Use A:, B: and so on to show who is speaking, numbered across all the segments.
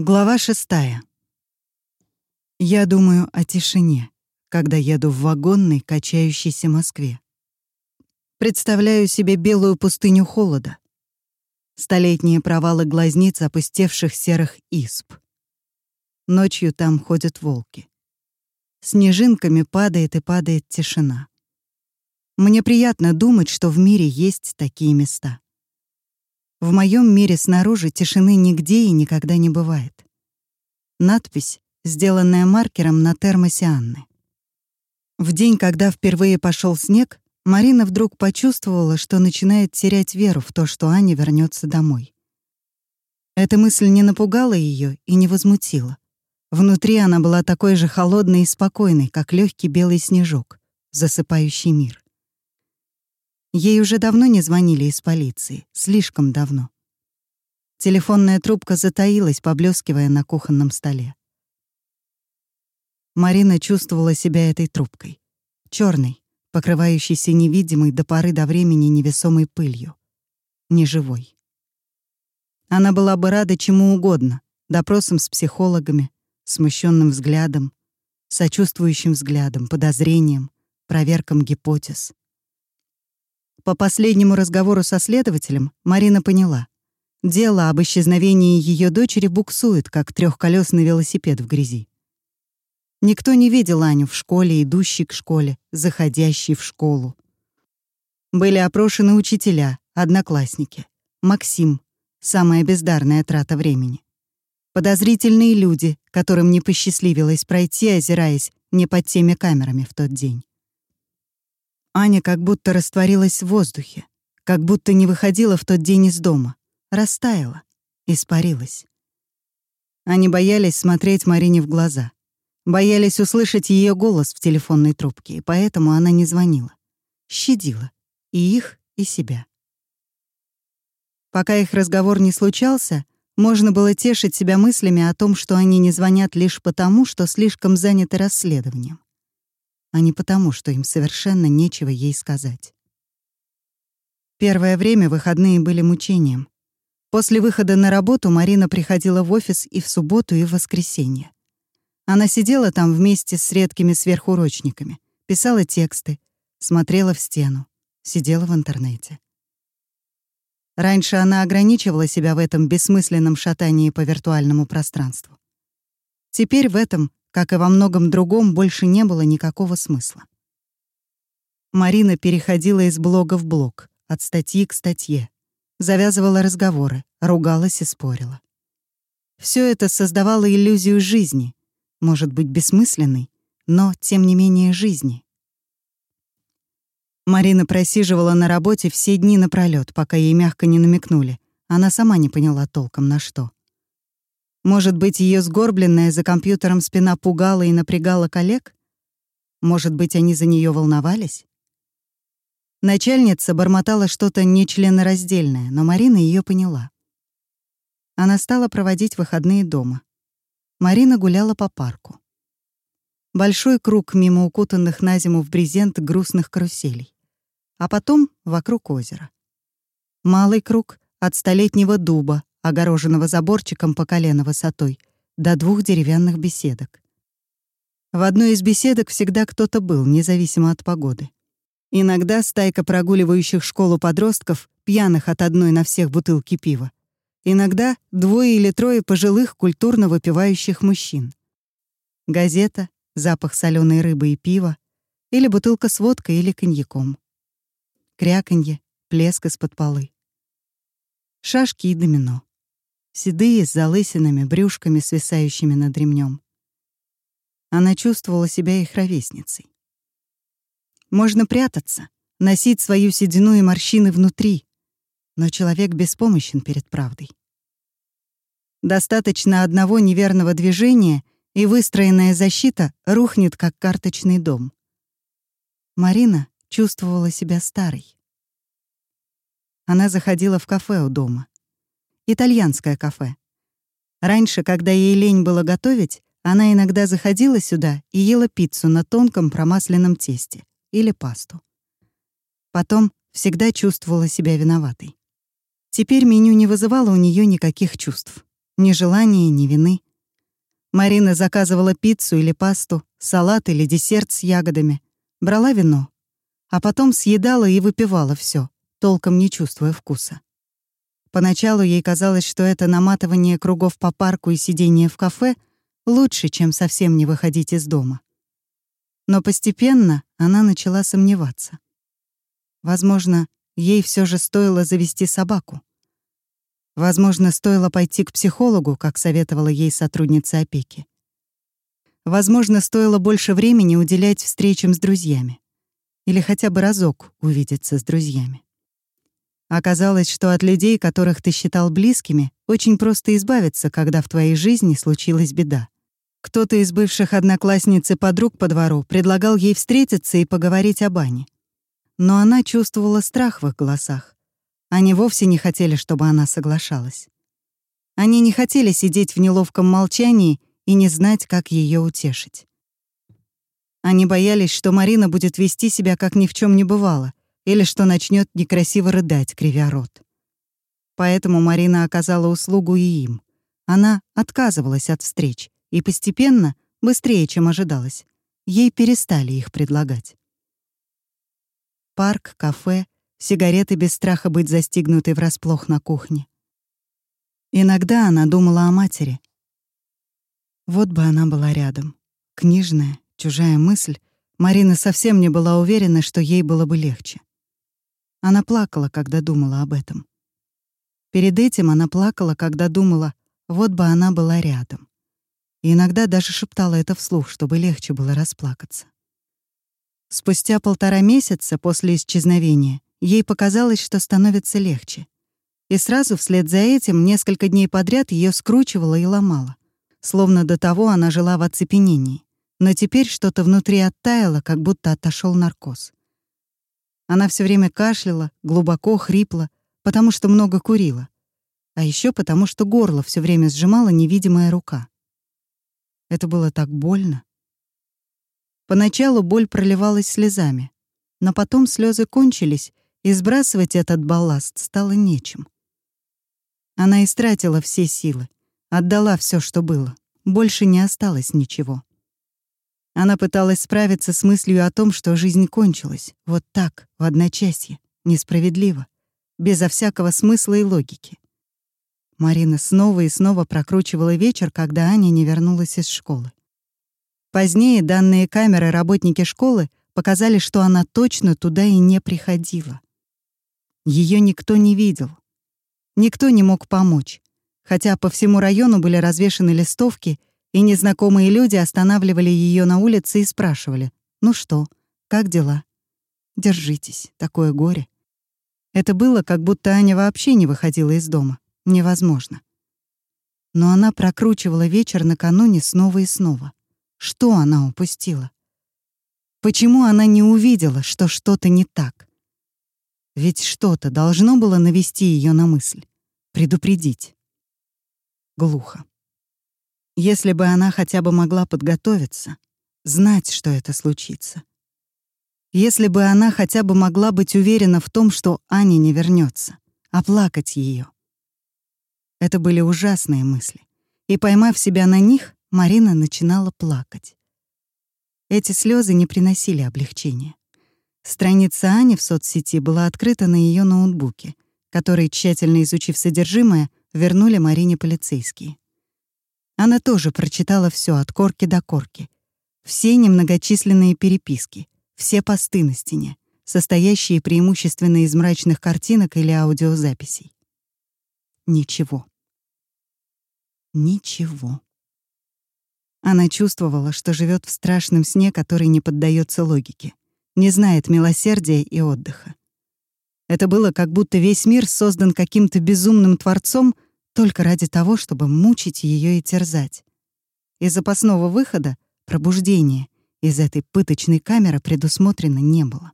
A: Глава шестая. Я думаю о тишине, когда еду в вагонной, качающейся Москве. Представляю себе белую пустыню холода, столетние провалы глазниц опустевших серых исп. Ночью там ходят волки. Снежинками падает и падает тишина. Мне приятно думать, что в мире есть такие места. В моем мире снаружи тишины нигде и никогда не бывает. Надпись, сделанная маркером на термосе Анны. В день, когда впервые пошел снег, Марина вдруг почувствовала, что начинает терять веру в то, что Аня вернется домой. Эта мысль не напугала ее и не возмутила. Внутри она была такой же холодной и спокойной, как легкий белый снежок, засыпающий мир. Ей уже давно не звонили из полиции, слишком давно. Телефонная трубка затаилась, поблескивая на кухонном столе. Марина чувствовала себя этой трубкой. черной, покрывающейся невидимой до поры до времени невесомой пылью. Неживой. Она была бы рада чему угодно — допросам с психологами, смущенным взглядом, сочувствующим взглядом, подозрением, проверкам гипотез. По последнему разговору со следователем Марина поняла. Дело об исчезновении ее дочери буксует, как трехколесный велосипед в грязи. Никто не видел Аню в школе, идущей к школе, заходящей в школу. Были опрошены учителя, одноклассники. Максим — самая бездарная трата времени. Подозрительные люди, которым не посчастливилось пройти, озираясь не под теми камерами в тот день. Аня как будто растворилась в воздухе, как будто не выходила в тот день из дома, растаяла, испарилась. Они боялись смотреть Марине в глаза, боялись услышать ее голос в телефонной трубке, и поэтому она не звонила. Щадила и их, и себя. Пока их разговор не случался, можно было тешить себя мыслями о том, что они не звонят лишь потому, что слишком заняты расследованием а не потому, что им совершенно нечего ей сказать. Первое время выходные были мучением. После выхода на работу Марина приходила в офис и в субботу, и в воскресенье. Она сидела там вместе с редкими сверхурочниками, писала тексты, смотрела в стену, сидела в интернете. Раньше она ограничивала себя в этом бессмысленном шатании по виртуальному пространству. Теперь в этом как и во многом другом, больше не было никакого смысла. Марина переходила из блога в блог, от статьи к статье, завязывала разговоры, ругалась и спорила. Все это создавало иллюзию жизни, может быть, бессмысленной, но, тем не менее, жизни. Марина просиживала на работе все дни напролёт, пока ей мягко не намекнули. Она сама не поняла толком на что. Может быть, ее сгорбленная за компьютером спина пугала и напрягала коллег? Может быть, они за нее волновались? Начальница бормотала что-то нечленораздельное, но Марина ее поняла. Она стала проводить выходные дома. Марина гуляла по парку. Большой круг мимо укутанных на зиму в брезент грустных каруселей. А потом вокруг озера. Малый круг от столетнего дуба, огороженного заборчиком по колено высотой, до двух деревянных беседок. В одной из беседок всегда кто-то был, независимо от погоды. Иногда стайка прогуливающих школу подростков, пьяных от одной на всех бутылки пива. Иногда двое или трое пожилых культурно выпивающих мужчин. Газета, запах соленой рыбы и пива, или бутылка с водкой или коньяком. Кряканье, плеск из-под полы. Шашки и домино седые, с залысинами, брюшками, свисающими над ремнем. Она чувствовала себя их ровесницей. Можно прятаться, носить свою седину и морщины внутри, но человек беспомощен перед правдой. Достаточно одного неверного движения, и выстроенная защита рухнет, как карточный дом. Марина чувствовала себя старой. Она заходила в кафе у дома, итальянское кафе. Раньше, когда ей лень было готовить, она иногда заходила сюда и ела пиццу на тонком промасленном тесте или пасту. Потом всегда чувствовала себя виноватой. Теперь меню не вызывало у нее никаких чувств. Ни желания, ни вины. Марина заказывала пиццу или пасту, салат или десерт с ягодами, брала вино, а потом съедала и выпивала все, толком не чувствуя вкуса. Поначалу ей казалось, что это наматывание кругов по парку и сидение в кафе лучше, чем совсем не выходить из дома. Но постепенно она начала сомневаться. Возможно, ей все же стоило завести собаку. Возможно, стоило пойти к психологу, как советовала ей сотрудница опеки. Возможно, стоило больше времени уделять встречам с друзьями. Или хотя бы разок увидеться с друзьями. Оказалось, что от людей, которых ты считал близкими, очень просто избавиться, когда в твоей жизни случилась беда. Кто-то из бывших одноклассниц и подруг по двору предлагал ей встретиться и поговорить о бане. Но она чувствовала страх в их голосах, они вовсе не хотели, чтобы она соглашалась. Они не хотели сидеть в неловком молчании и не знать, как ее утешить. Они боялись, что Марина будет вести себя, как ни в чем не бывало, или что начнет некрасиво рыдать, кривя рот. Поэтому Марина оказала услугу и им. Она отказывалась от встреч, и постепенно, быстрее, чем ожидалось, ей перестали их предлагать. Парк, кафе — сигареты без страха быть застигнутой врасплох на кухне. Иногда она думала о матери. Вот бы она была рядом. Книжная, чужая мысль. Марина совсем не была уверена, что ей было бы легче. Она плакала, когда думала об этом. Перед этим она плакала, когда думала, вот бы она была рядом. И иногда даже шептала это вслух, чтобы легче было расплакаться. Спустя полтора месяца после исчезновения Ей показалось, что становится легче. И сразу вслед за этим несколько дней подряд ее скручивало и ломало. Словно до того она жила в оцепенении. Но теперь что-то внутри оттаяло, как будто отошел наркоз. Она все время кашляла, глубоко хрипла, потому что много курила. А еще потому, что горло все время сжимала невидимая рука. Это было так больно. Поначалу боль проливалась слезами, но потом слезы кончились, и сбрасывать этот балласт стало нечем. Она истратила все силы, отдала все, что было. Больше не осталось ничего. Она пыталась справиться с мыслью о том, что жизнь кончилась, вот так, в одночасье, несправедливо, безо всякого смысла и логики. Марина снова и снова прокручивала вечер, когда Аня не вернулась из школы. Позднее данные камеры работники школы показали, что она точно туда и не приходила. Ее никто не видел. Никто не мог помочь, хотя по всему району были развешаны листовки, и незнакомые люди останавливали ее на улице и спрашивали, «Ну что, как дела?» «Держитесь, такое горе». Это было, как будто Аня вообще не выходила из дома. Невозможно. Но она прокручивала вечер накануне снова и снова. Что она упустила? Почему она не увидела, что что-то не так? Ведь что-то должно было навести ее на мысль, предупредить. Глухо. Если бы она хотя бы могла подготовиться, знать, что это случится. Если бы она хотя бы могла быть уверена в том, что Аня не вернется, оплакать ее. Это были ужасные мысли. И поймав себя на них, Марина начинала плакать. Эти слезы не приносили облегчения. Страница Ани в соцсети была открыта на ее ноутбуке, который, тщательно изучив содержимое, вернули Марине полицейские. Она тоже прочитала все от корки до корки. Все немногочисленные переписки, все посты на стене, состоящие преимущественно из мрачных картинок или аудиозаписей. Ничего. Ничего. Она чувствовала, что живет в страшном сне, который не поддается логике не знает милосердия и отдыха. Это было как будто весь мир создан каким-то безумным творцом только ради того, чтобы мучить ее и терзать. И запасного выхода, пробуждения, из этой пыточной камеры предусмотрено не было.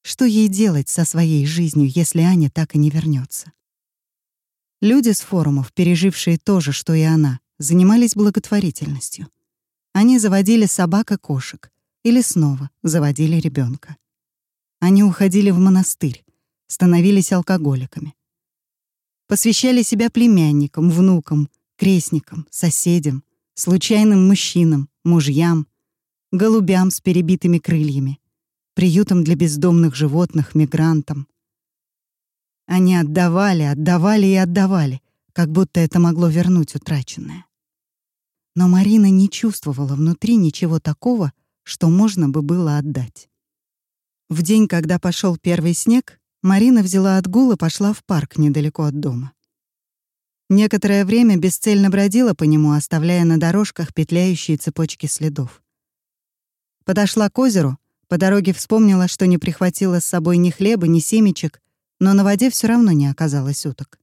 A: Что ей делать со своей жизнью, если Аня так и не вернется? Люди с форумов, пережившие то же, что и она, занимались благотворительностью. Они заводили собак и кошек, или снова заводили ребенка. Они уходили в монастырь, становились алкоголиками. Посвящали себя племянникам, внукам, крестникам, соседям, случайным мужчинам, мужьям, голубям с перебитыми крыльями, приютам для бездомных животных, мигрантам. Они отдавали, отдавали и отдавали, как будто это могло вернуть утраченное. Но Марина не чувствовала внутри ничего такого, что можно бы было отдать. В день, когда пошел первый снег, Марина взяла отгул и пошла в парк недалеко от дома. Некоторое время бесцельно бродила по нему, оставляя на дорожках петляющие цепочки следов. Подошла к озеру, по дороге вспомнила, что не прихватила с собой ни хлеба, ни семечек, но на воде все равно не оказалось уток.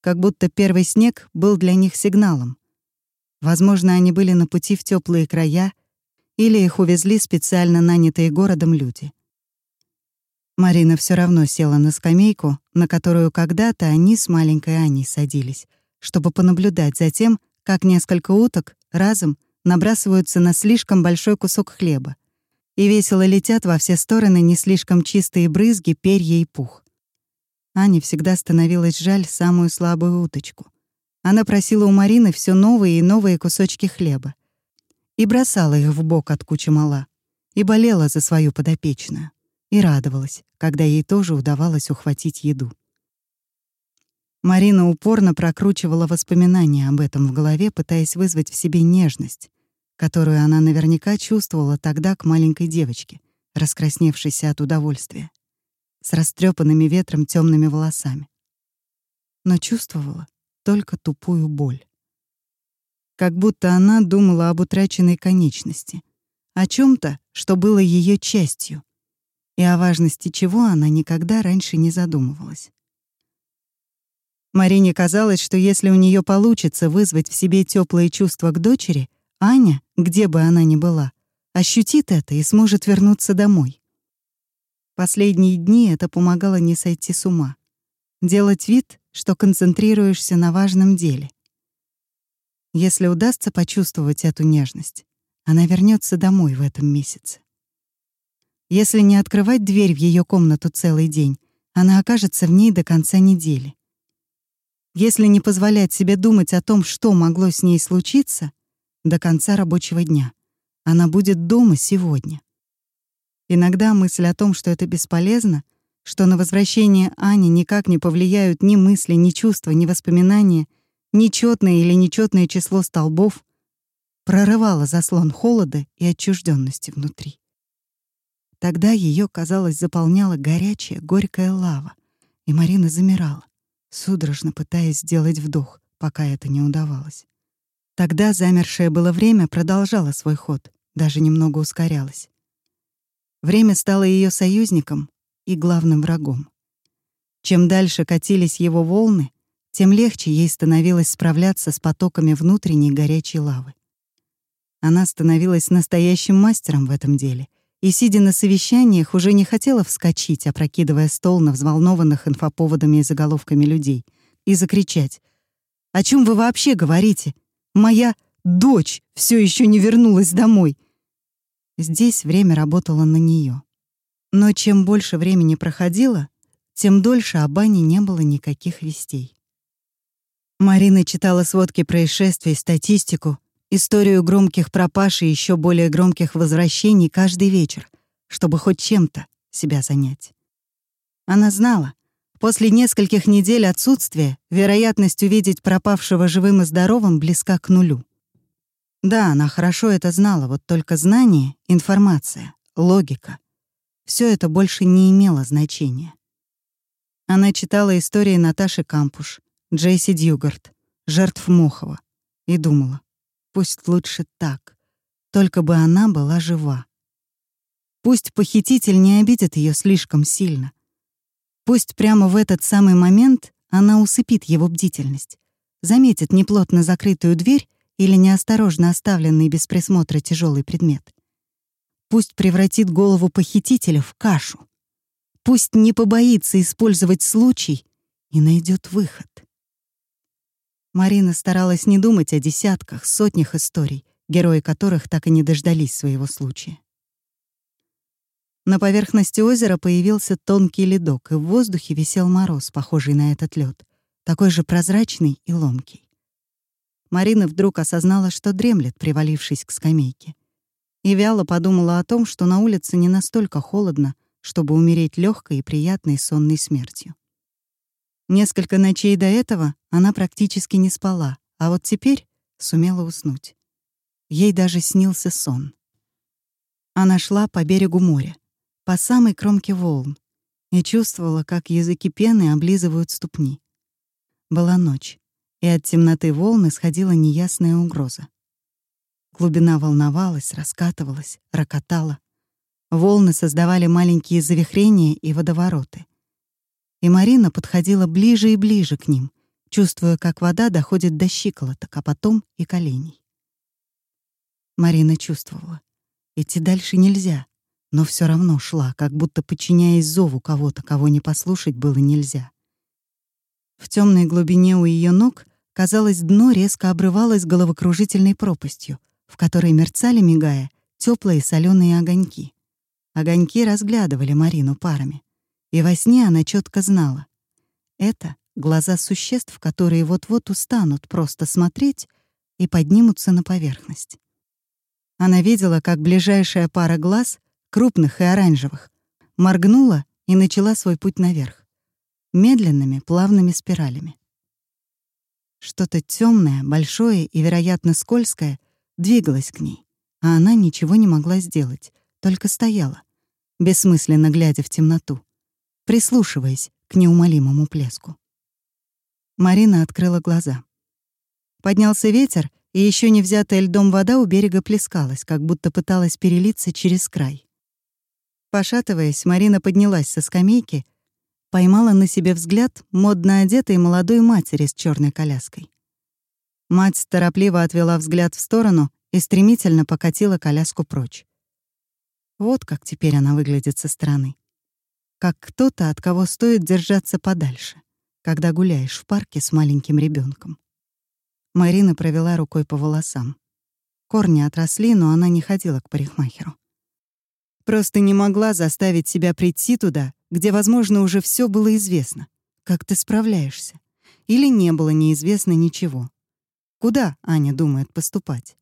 A: Как будто первый снег был для них сигналом. Возможно, они были на пути в теплые края, или их увезли специально нанятые городом люди. Марина все равно села на скамейку, на которую когда-то они с маленькой Аней садились, чтобы понаблюдать за тем, как несколько уток разом набрасываются на слишком большой кусок хлеба и весело летят во все стороны не слишком чистые брызги, перья и пух. Ане всегда становилось жаль самую слабую уточку. Она просила у Марины все новые и новые кусочки хлеба и бросала их в бок от кучи мала, и болела за свою подопечную, и радовалась, когда ей тоже удавалось ухватить еду. Марина упорно прокручивала воспоминания об этом в голове, пытаясь вызвать в себе нежность, которую она наверняка чувствовала тогда к маленькой девочке, раскрасневшейся от удовольствия, с растрепанными ветром темными волосами. Но чувствовала только тупую боль. Как будто она думала об утраченной конечности, о чем то что было ее частью, и о важности чего она никогда раньше не задумывалась. Марине казалось, что если у нее получится вызвать в себе теплые чувства к дочери, Аня, где бы она ни была, ощутит это и сможет вернуться домой. Последние дни это помогало не сойти с ума. Делать вид, что концентрируешься на важном деле. Если удастся почувствовать эту нежность, она вернется домой в этом месяце. Если не открывать дверь в ее комнату целый день, она окажется в ней до конца недели. Если не позволять себе думать о том, что могло с ней случиться, до конца рабочего дня, она будет дома сегодня. Иногда мысль о том, что это бесполезно, что на возвращение Ани никак не повлияют ни мысли, ни чувства, ни воспоминания, ни четное или нечетное число столбов, прорывала заслон холода и отчужденности внутри. Тогда ее, казалось, заполняла горячая, горькая лава, и Марина замирала судорожно пытаясь сделать вдох, пока это не удавалось. Тогда замершее было время продолжало свой ход, даже немного ускорялось. Время стало ее союзником и главным врагом. Чем дальше катились его волны, тем легче ей становилось справляться с потоками внутренней горячей лавы. Она становилась настоящим мастером в этом деле и, сидя на совещаниях, уже не хотела вскочить, опрокидывая стол на взволнованных инфоповодами и заголовками людей, и закричать. «О чем вы вообще говорите? Моя дочь все еще не вернулась домой!» Здесь время работало на нее. Но чем больше времени проходило, тем дольше об Ане не было никаких вестей. Марина читала сводки происшествий, статистику, историю громких пропаж и еще более громких возвращений каждый вечер, чтобы хоть чем-то себя занять. Она знала, после нескольких недель отсутствия вероятность увидеть пропавшего живым и здоровым близка к нулю. Да, она хорошо это знала, вот только знание, информация, логика — все это больше не имело значения. Она читала истории Наташи Кампуш, Джейси Дьюгард, жертв Мохова, и думала, Пусть лучше так. Только бы она была жива. Пусть похититель не обидит ее слишком сильно. Пусть прямо в этот самый момент она усыпит его бдительность, заметит неплотно закрытую дверь или неосторожно оставленный без присмотра тяжелый предмет. Пусть превратит голову похитителя в кашу. Пусть не побоится использовать случай и найдет выход. Марина старалась не думать о десятках, сотнях историй, герои которых так и не дождались своего случая. На поверхности озера появился тонкий ледок, и в воздухе висел мороз, похожий на этот лед, такой же прозрачный и ломкий. Марина вдруг осознала, что дремлет, привалившись к скамейке. И вяло подумала о том, что на улице не настолько холодно, чтобы умереть легкой и приятной сонной смертью. Несколько ночей до этого она практически не спала, а вот теперь сумела уснуть. Ей даже снился сон. Она шла по берегу моря, по самой кромке волн, и чувствовала, как языки пены облизывают ступни. Была ночь, и от темноты волны сходила неясная угроза. Глубина волновалась, раскатывалась, рокотала. Волны создавали маленькие завихрения и водовороты. И Марина подходила ближе и ближе к ним, чувствуя, как вода доходит до щиколоток, а потом и коленей. Марина чувствовала. Идти дальше нельзя, но все равно шла, как будто подчиняясь зову кого-то, кого не послушать было нельзя. В темной глубине у ее ног, казалось, дно резко обрывалось головокружительной пропастью, в которой мерцали, мигая, теплые соленые огоньки. Огоньки разглядывали Марину парами. И во сне она четко знала. Это глаза существ, которые вот-вот устанут просто смотреть и поднимутся на поверхность. Она видела, как ближайшая пара глаз, крупных и оранжевых, моргнула и начала свой путь наверх, медленными, плавными спиралями. Что-то темное, большое и, вероятно, скользкое двигалось к ней, а она ничего не могла сделать, только стояла, бессмысленно глядя в темноту, прислушиваясь к неумолимому плеску. Марина открыла глаза. Поднялся ветер, и еще не взятая льдом вода у берега плескалась, как будто пыталась перелиться через край. Пошатываясь, Марина поднялась со скамейки, поймала на себе взгляд модно одетой молодой матери с черной коляской. Мать торопливо отвела взгляд в сторону и стремительно покатила коляску прочь. Вот как теперь она выглядит со стороны. Как кто-то, от кого стоит держаться подальше, когда гуляешь в парке с маленьким ребенком. Марина провела рукой по волосам. Корни отросли, но она не ходила к парикмахеру. Просто не могла заставить себя прийти туда, где, возможно, уже все было известно. Как ты справляешься? Или не было неизвестно ничего? Куда Аня думает поступать?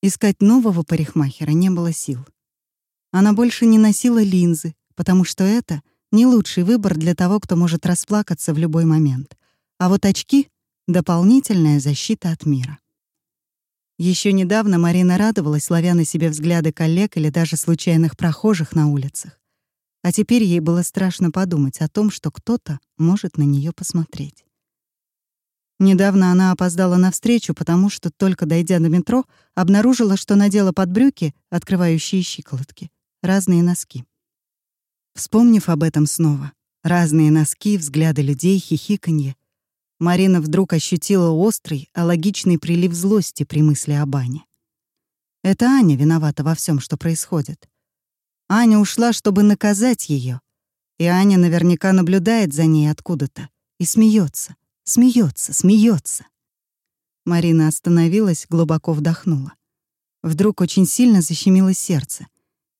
A: Искать нового парикмахера не было сил. Она больше не носила линзы, потому что это не лучший выбор для того, кто может расплакаться в любой момент. А вот очки Дополнительная защита от мира. Еще недавно Марина радовалась, ловя на себе взгляды коллег или даже случайных прохожих на улицах. А теперь ей было страшно подумать о том, что кто-то может на нее посмотреть. Недавно она опоздала на встречу, потому что, только дойдя до метро, обнаружила, что надела под брюки, открывающие щиколотки, разные носки. Вспомнив об этом снова, разные носки, взгляды людей, хихиканье, Марина вдруг ощутила острый, а логичный прилив злости при мысли об Ане. Это Аня виновата во всем, что происходит. Аня ушла, чтобы наказать ее, и Аня наверняка наблюдает за ней откуда-то и смеется, смеется, смеется. Марина остановилась, глубоко вдохнула. Вдруг очень сильно защемило сердце,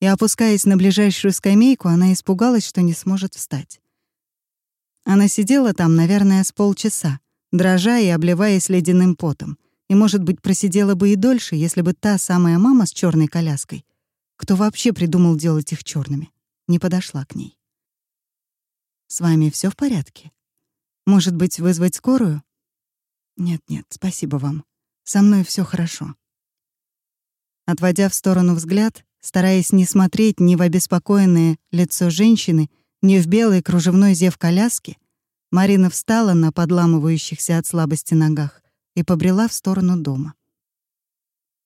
A: и, опускаясь на ближайшую скамейку, она испугалась, что не сможет встать. Она сидела там, наверное, с полчаса, дрожа и обливаясь ледяным потом. И, может быть, просидела бы и дольше, если бы та самая мама с черной коляской, кто вообще придумал делать их черными, не подошла к ней. «С вами все в порядке? Может быть, вызвать скорую?» «Нет-нет, спасибо вам. Со мной все хорошо». Отводя в сторону взгляд, стараясь не смотреть ни в обеспокоенное лицо женщины, не в белой кружевной зев коляски, Марина встала на подламывающихся от слабости ногах и побрела в сторону дома.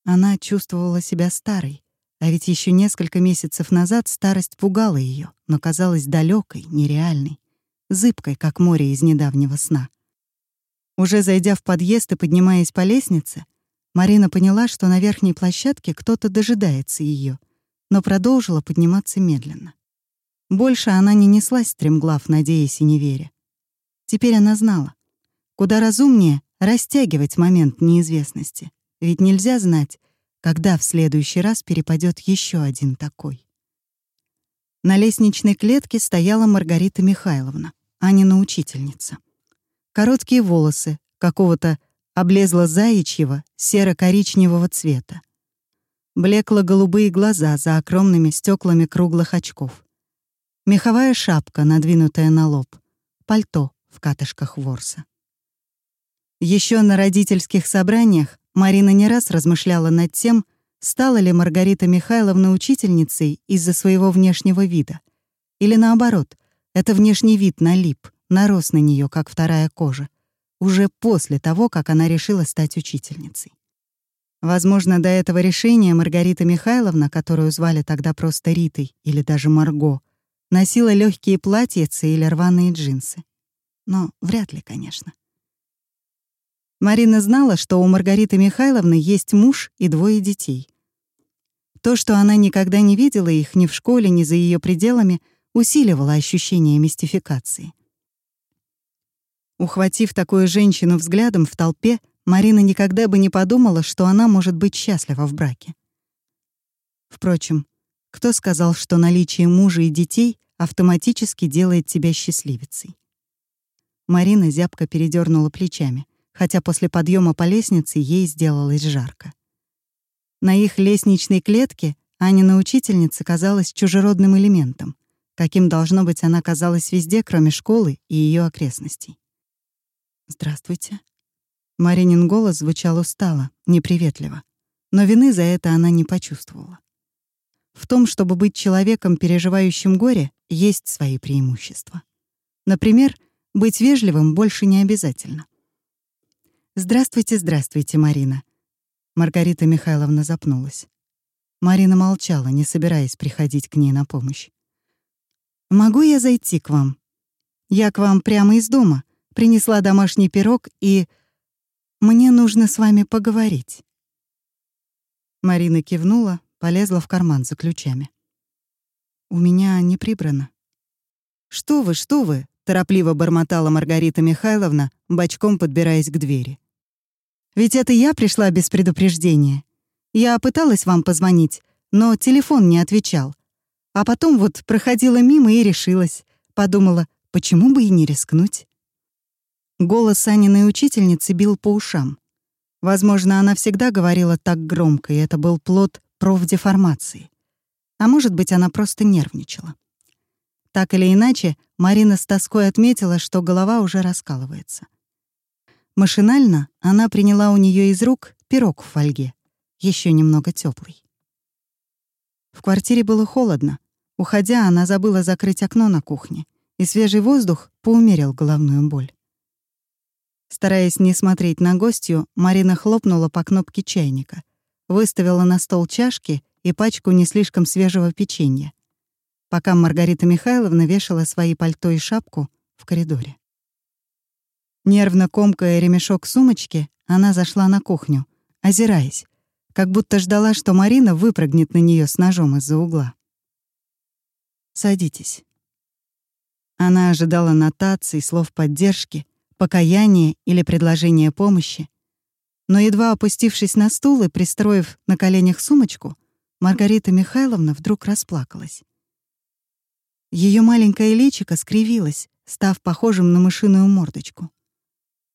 A: Она чувствовала себя старой, а ведь еще несколько месяцев назад старость пугала ее, но казалась далекой, нереальной, зыбкой, как море из недавнего сна. Уже зайдя в подъезд и поднимаясь по лестнице, Марина поняла, что на верхней площадке кто-то дожидается ее, но продолжила подниматься медленно. Больше она не неслась стремглав, надеясь и не веря. Теперь она знала. Куда разумнее растягивать момент неизвестности. Ведь нельзя знать, когда в следующий раз перепадет еще один такой. На лестничной клетке стояла Маргарита Михайловна, Анина учительница. короткие волосы, какого-то облезло заячьего серо-коричневого цвета. Блекло-голубые глаза за огромными стеклами круглых очков. Меховая шапка, надвинутая на лоб. Пальто в катышках ворса. Еще на родительских собраниях Марина не раз размышляла над тем, стала ли Маргарита Михайловна учительницей из-за своего внешнего вида. Или наоборот, это внешний вид налип, нарос на нее, как вторая кожа, уже после того, как она решила стать учительницей. Возможно, до этого решения Маргарита Михайловна, которую звали тогда просто Ритой или даже Марго, носила легкие платьицы или рваные джинсы. Но вряд ли, конечно. Марина знала, что у Маргариты Михайловны есть муж и двое детей. То, что она никогда не видела их ни в школе, ни за ее пределами, усиливало ощущение мистификации. Ухватив такую женщину взглядом в толпе, Марина никогда бы не подумала, что она может быть счастлива в браке. Впрочем, кто сказал, что наличие мужа и детей автоматически делает тебя счастливицей? Марина зябко передернула плечами, хотя после подъема по лестнице ей сделалось жарко. На их лестничной клетке Анина учительница казалась чужеродным элементом, каким должно быть она казалась везде, кроме школы и ее окрестностей. «Здравствуйте», Маринин голос звучал устало, неприветливо, но вины за это она не почувствовала. В том, чтобы быть человеком, переживающим горе, есть свои преимущества. Например, быть вежливым больше не обязательно. «Здравствуйте, здравствуйте, Марина». Маргарита Михайловна запнулась. Марина молчала, не собираясь приходить к ней на помощь. «Могу я зайти к вам? Я к вам прямо из дома. Принесла домашний пирог и...» Мне нужно с вами поговорить». Марина кивнула, полезла в карман за ключами. «У меня не прибрано». «Что вы, что вы?» — торопливо бормотала Маргарита Михайловна, бочком подбираясь к двери. «Ведь это я пришла без предупреждения. Я пыталась вам позвонить, но телефон не отвечал. А потом вот проходила мимо и решилась. Подумала, почему бы и не рискнуть?» Голос Аниной учительницы бил по ушам. Возможно, она всегда говорила так громко, и это был плод профдеформации. А может быть, она просто нервничала. Так или иначе, Марина с тоской отметила, что голова уже раскалывается. Машинально она приняла у нее из рук пирог в фольге, еще немного теплый. В квартире было холодно. Уходя, она забыла закрыть окно на кухне, и свежий воздух поумерил головную боль. Стараясь не смотреть на гостью, Марина хлопнула по кнопке чайника, выставила на стол чашки и пачку не слишком свежего печенья, пока Маргарита Михайловна вешала свои пальто и шапку в коридоре. Нервно комкая ремешок сумочки, она зашла на кухню, озираясь, как будто ждала, что Марина выпрыгнет на нее с ножом из-за угла. «Садитесь». Она ожидала нотаций, слов поддержки, покаяние или предложение помощи. Но едва опустившись на стул и пристроив на коленях сумочку, Маргарита Михайловна вдруг расплакалась. Ее маленькое личико скривилось, став похожим на мышиную мордочку.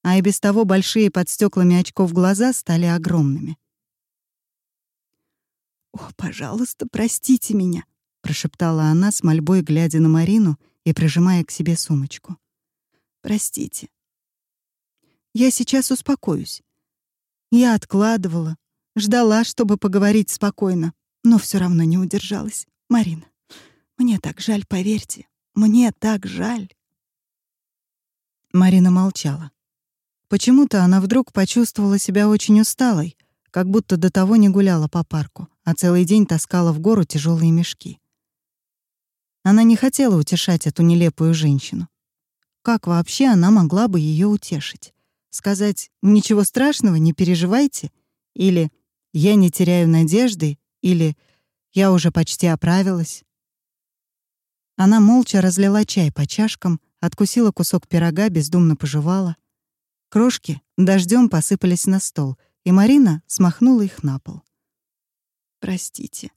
A: А и без того большие под стеклами очков глаза стали огромными. «О, пожалуйста, простите меня», — прошептала она с мольбой, глядя на Марину и прижимая к себе сумочку. «Простите. Я сейчас успокоюсь. Я откладывала, ждала, чтобы поговорить спокойно, но все равно не удержалась. Марина, мне так жаль, поверьте. Мне так жаль. Марина молчала. Почему-то она вдруг почувствовала себя очень усталой, как будто до того не гуляла по парку, а целый день таскала в гору тяжелые мешки. Она не хотела утешать эту нелепую женщину. Как вообще она могла бы ее утешить? Сказать «ничего страшного, не переживайте» или «я не теряю надежды» или «я уже почти оправилась». Она молча разлила чай по чашкам, откусила кусок пирога, бездумно пожевала. Крошки дождем посыпались на стол, и Марина смахнула их на пол. «Простите».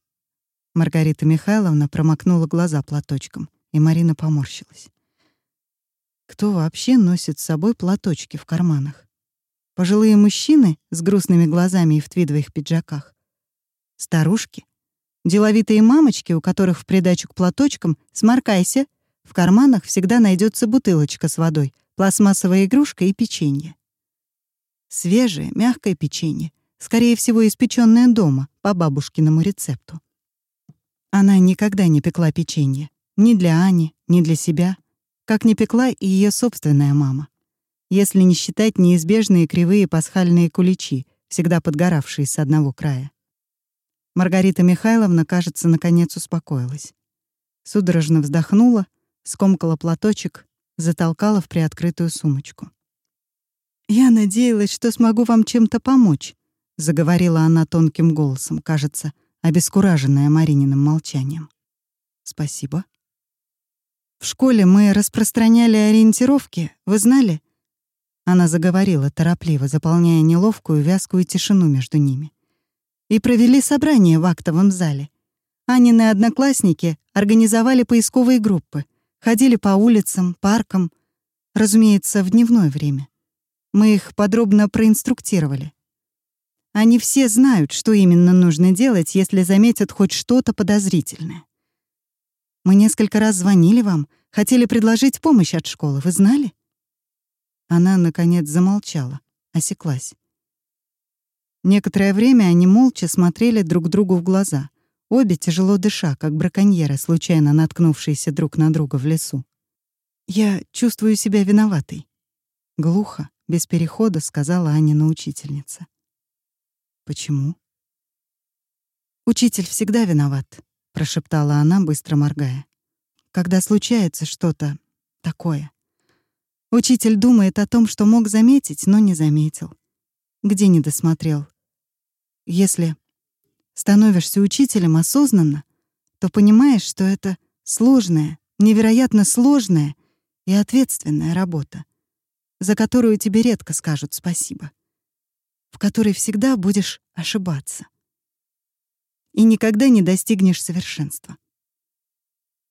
A: Маргарита Михайловна промокнула глаза платочком, и Марина поморщилась. Кто вообще носит с собой платочки в карманах? Пожилые мужчины с грустными глазами и в твидовых пиджаках? Старушки? Деловитые мамочки, у которых в придачу к платочкам «сморкайся», в карманах всегда найдется бутылочка с водой, пластмассовая игрушка и печенье. Свежее, мягкое печенье, скорее всего, испечённое дома по бабушкиному рецепту. Она никогда не пекла печенье. Ни для Ани, ни для себя. Как не пекла и ее собственная мама. Если не считать неизбежные кривые пасхальные куличи, всегда подгоравшие с одного края. Маргарита Михайловна, кажется, наконец успокоилась. Судорожно вздохнула, скомкала платочек, затолкала в приоткрытую сумочку. «Я надеялась, что смогу вам чем-то помочь», — заговорила она тонким голосом, кажется, обескураженная Марининым молчанием. «Спасибо». «В школе мы распространяли ориентировки, вы знали?» Она заговорила торопливо, заполняя неловкую вязкую тишину между ними и провели собрание в актовом зале. Анины одноклассники организовали поисковые группы, ходили по улицам, паркам, разумеется, в дневное время. Мы их подробно проинструктировали. Они все знают, что именно нужно делать, если заметят хоть что-то подозрительное. Мы несколько раз звонили вам, хотели предложить помощь от школы, вы знали? Она, наконец, замолчала, осеклась. Некоторое время они молча смотрели друг другу в глаза, обе тяжело дыша, как браконьеры, случайно наткнувшиеся друг на друга в лесу. «Я чувствую себя виноватой», — глухо, без перехода сказала Анина учительница. «Почему?» «Учитель всегда виноват», — прошептала она, быстро моргая. «Когда случается что-то такое. Учитель думает о том, что мог заметить, но не заметил. Где не досмотрел, если становишься учителем осознанно, то понимаешь, что это сложная, невероятно сложная и ответственная работа, за которую тебе редко скажут спасибо, в которой всегда будешь ошибаться и никогда не достигнешь совершенства.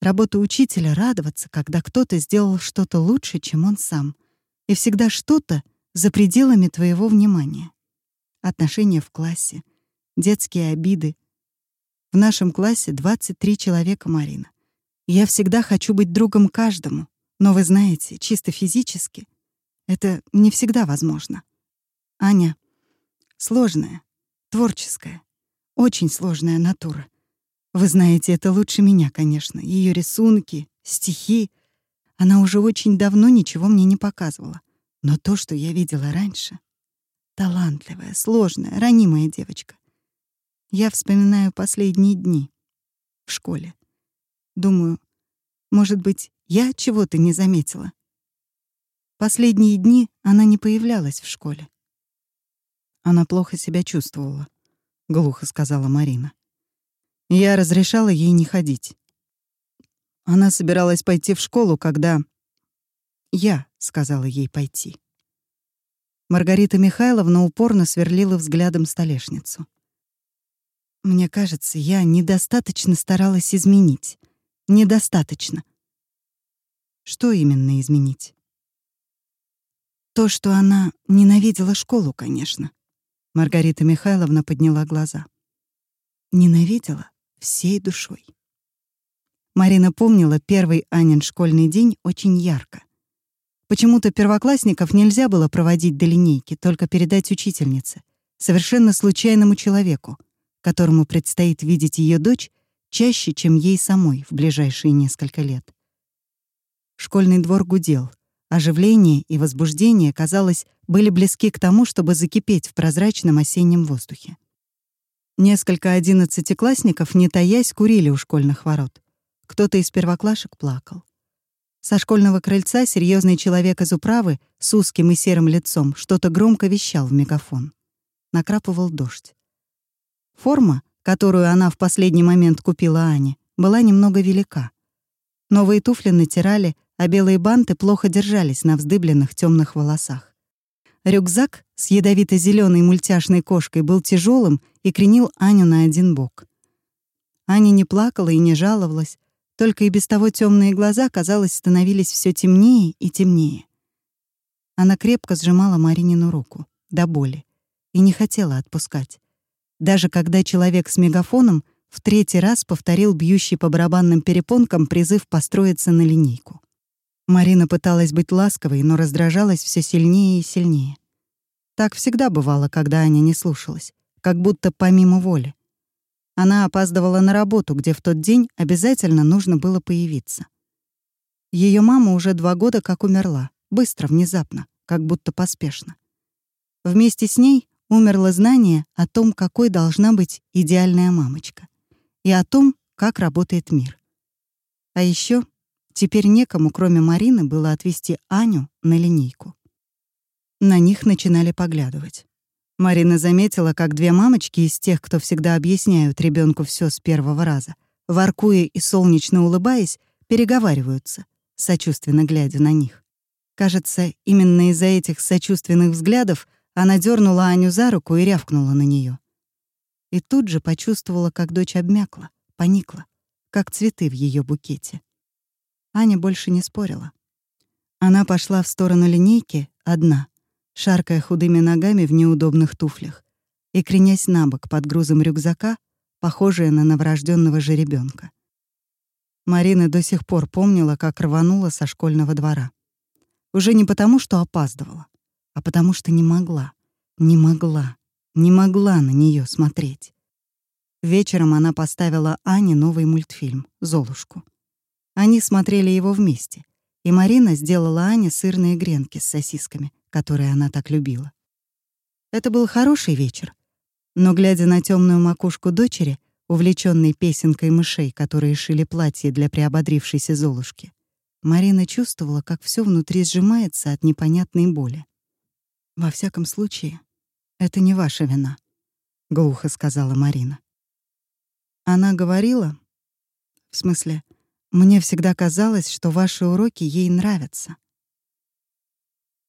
A: Работа учителя — радоваться, когда кто-то сделал что-то лучше, чем он сам, и всегда что-то за пределами твоего внимания отношения в классе, детские обиды. В нашем классе 23 человека, Марина. Я всегда хочу быть другом каждому, но вы знаете, чисто физически это не всегда возможно. Аня сложная, творческая, очень сложная натура. Вы знаете это лучше меня, конечно. Ее рисунки, стихи. Она уже очень давно ничего мне не показывала. Но то, что я видела раньше, Талантливая, сложная, ранимая девочка. Я вспоминаю последние дни в школе. Думаю, может быть, я чего-то не заметила. Последние дни она не появлялась в школе. Она плохо себя чувствовала, глухо сказала Марина. Я разрешала ей не ходить. Она собиралась пойти в школу, когда я сказала ей пойти. Маргарита Михайловна упорно сверлила взглядом столешницу. «Мне кажется, я недостаточно старалась изменить. Недостаточно». «Что именно изменить?» «То, что она ненавидела школу, конечно». Маргарита Михайловна подняла глаза. Ненавидела всей душой. Марина помнила первый Анин школьный день очень ярко. Почему-то первоклассников нельзя было проводить до линейки, только передать учительнице, совершенно случайному человеку, которому предстоит видеть ее дочь чаще, чем ей самой в ближайшие несколько лет. Школьный двор гудел. Оживление и возбуждение, казалось, были близки к тому, чтобы закипеть в прозрачном осеннем воздухе. Несколько одиннадцатиклассников, не таясь, курили у школьных ворот. Кто-то из первоклашек плакал. Со школьного крыльца серьезный человек из управы с узким и серым лицом что-то громко вещал в мегафон. Накрапывал дождь. Форма, которую она в последний момент купила Ане, была немного велика. Новые туфли натирали, а белые банты плохо держались на вздыбленных темных волосах. Рюкзак с ядовито зеленой мультяшной кошкой был тяжелым и кренил Аню на один бок. Аня не плакала и не жаловалась, Только и без того темные глаза, казалось, становились все темнее и темнее. Она крепко сжимала Маринину руку, до боли, и не хотела отпускать. Даже когда человек с мегафоном в третий раз повторил бьющий по барабанным перепонкам призыв построиться на линейку. Марина пыталась быть ласковой, но раздражалась все сильнее и сильнее. Так всегда бывало, когда Аня не слушалась, как будто помимо воли. Она опаздывала на работу, где в тот день обязательно нужно было появиться. Ее мама уже два года как умерла, быстро, внезапно, как будто поспешно. Вместе с ней умерло знание о том, какой должна быть идеальная мамочка, и о том, как работает мир. А еще теперь некому, кроме Марины, было отвезти Аню на линейку. На них начинали поглядывать. Марина заметила, как две мамочки из тех, кто всегда объясняют ребенку все с первого раза, воркуя и солнечно улыбаясь, переговариваются, сочувственно глядя на них. Кажется, именно из-за этих сочувственных взглядов она дернула Аню за руку и рявкнула на нее. И тут же почувствовала, как дочь обмякла, поникла, как цветы в ее букете. Аня больше не спорила. Она пошла в сторону линейки одна, шаркая худыми ногами в неудобных туфлях и кренясь на бок под грузом рюкзака, похожая на новорожденного жеребенка. Марина до сих пор помнила, как рванула со школьного двора. Уже не потому, что опаздывала, а потому что не могла, не могла, не могла на нее смотреть. Вечером она поставила Ане новый мультфильм «Золушку». Они смотрели его вместе, и Марина сделала Ане сырные гренки с сосисками, которые она так любила. Это был хороший вечер, но, глядя на темную макушку дочери, увлеченной песенкой мышей, которые шили платье для приободрившейся Золушки, Марина чувствовала, как все внутри сжимается от непонятной боли. «Во всяком случае, это не ваша вина», — глухо сказала Марина. Она говорила, в смысле, мне всегда казалось, что ваши уроки ей нравятся.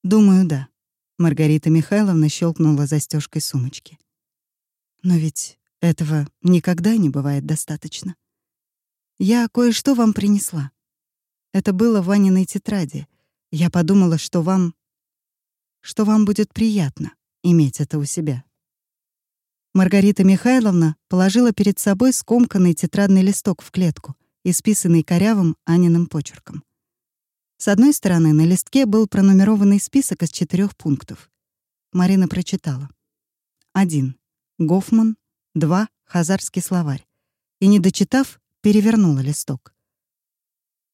A: «Думаю, да», — Маргарита Михайловна щелкнула застежкой сумочки. «Но ведь этого никогда не бывает достаточно. Я кое-что вам принесла. Это было в Ваниной тетради. Я подумала, что вам... что вам будет приятно иметь это у себя». Маргарита Михайловна положила перед собой скомканный тетрадный листок в клетку, исписанный корявым Аниным почерком. С одной стороны, на листке был пронумерованный список из четырех пунктов. Марина прочитала. 1. Гофман. 2. Хазарский словарь. И, не дочитав, перевернула листок.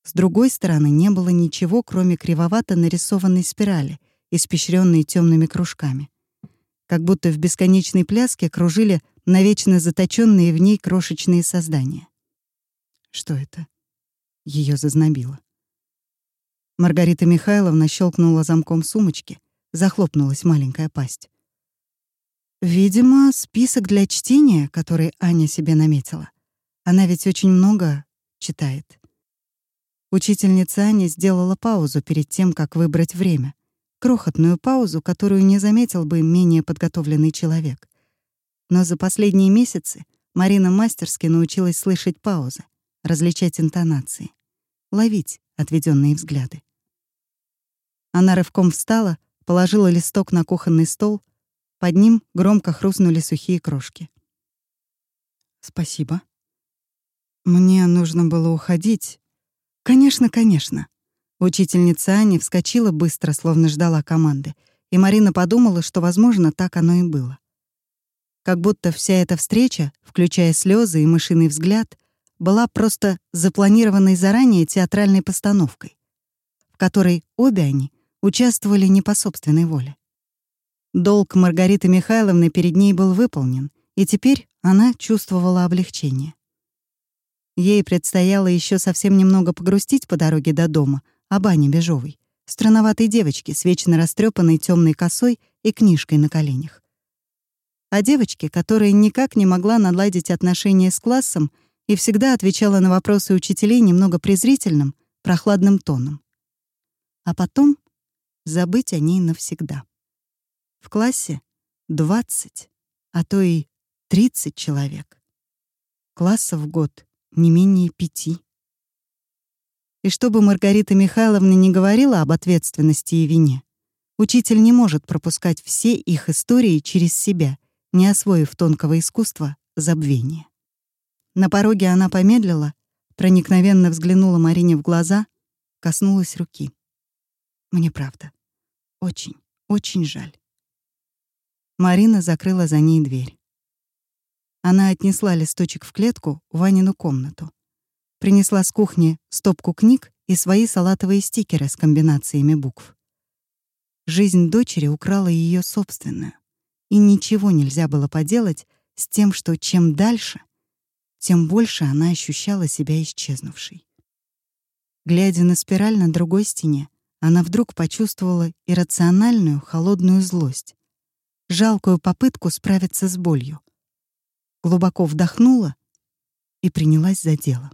A: С другой стороны не было ничего, кроме кривовато нарисованной спирали, испещренной темными кружками. Как будто в бесконечной пляске кружили навечно заточенные в ней крошечные создания. Что это? Ее зазнобило. Маргарита Михайловна щелкнула замком сумочки, захлопнулась маленькая пасть. Видимо, список для чтения, который Аня себе наметила. Она ведь очень много читает. Учительница Аня сделала паузу перед тем, как выбрать время. Крохотную паузу, которую не заметил бы менее подготовленный человек. Но за последние месяцы Марина мастерски научилась слышать паузы, различать интонации, ловить отведенные взгляды. Она рывком встала, положила листок на кухонный стол. Под ним громко хрустнули сухие крошки. «Спасибо. Мне нужно было уходить. Конечно, конечно». Учительница Аня вскочила быстро, словно ждала команды, и Марина подумала, что, возможно, так оно и было. Как будто вся эта встреча, включая слезы и мышиный взгляд, была просто запланированной заранее театральной постановкой, в которой обе они участвовали не по собственной воле. Долг Маргариты Михайловны перед ней был выполнен, и теперь она чувствовала облегчение. Ей предстояло еще совсем немного погрустить по дороге до дома об Ане Бежовой, странноватой девочке с вечно растрепанной темной косой и книжкой на коленях. О девочке, которая никак не могла наладить отношения с классом и всегда отвечала на вопросы учителей немного презрительным, прохладным тоном. А потом забыть о ней навсегда. В классе 20, а то и 30 человек. Классов в год не менее пяти. И чтобы Маргарита Михайловна не говорила об ответственности и вине, учитель не может пропускать все их истории через себя, не освоив тонкого искусства забвения. На пороге она помедлила, проникновенно взглянула Марине в глаза, коснулась руки. «Мне правда. Очень, очень жаль». Марина закрыла за ней дверь. Она отнесла листочек в клетку в Ванину комнату. Принесла с кухни стопку книг и свои салатовые стикеры с комбинациями букв. Жизнь дочери украла ее собственную, и ничего нельзя было поделать с тем, что чем дальше, тем больше она ощущала себя исчезнувшей. Глядя на спираль на другой стене, она вдруг почувствовала иррациональную холодную злость, жалкую попытку справиться с болью. Глубоко вдохнула и принялась за дело.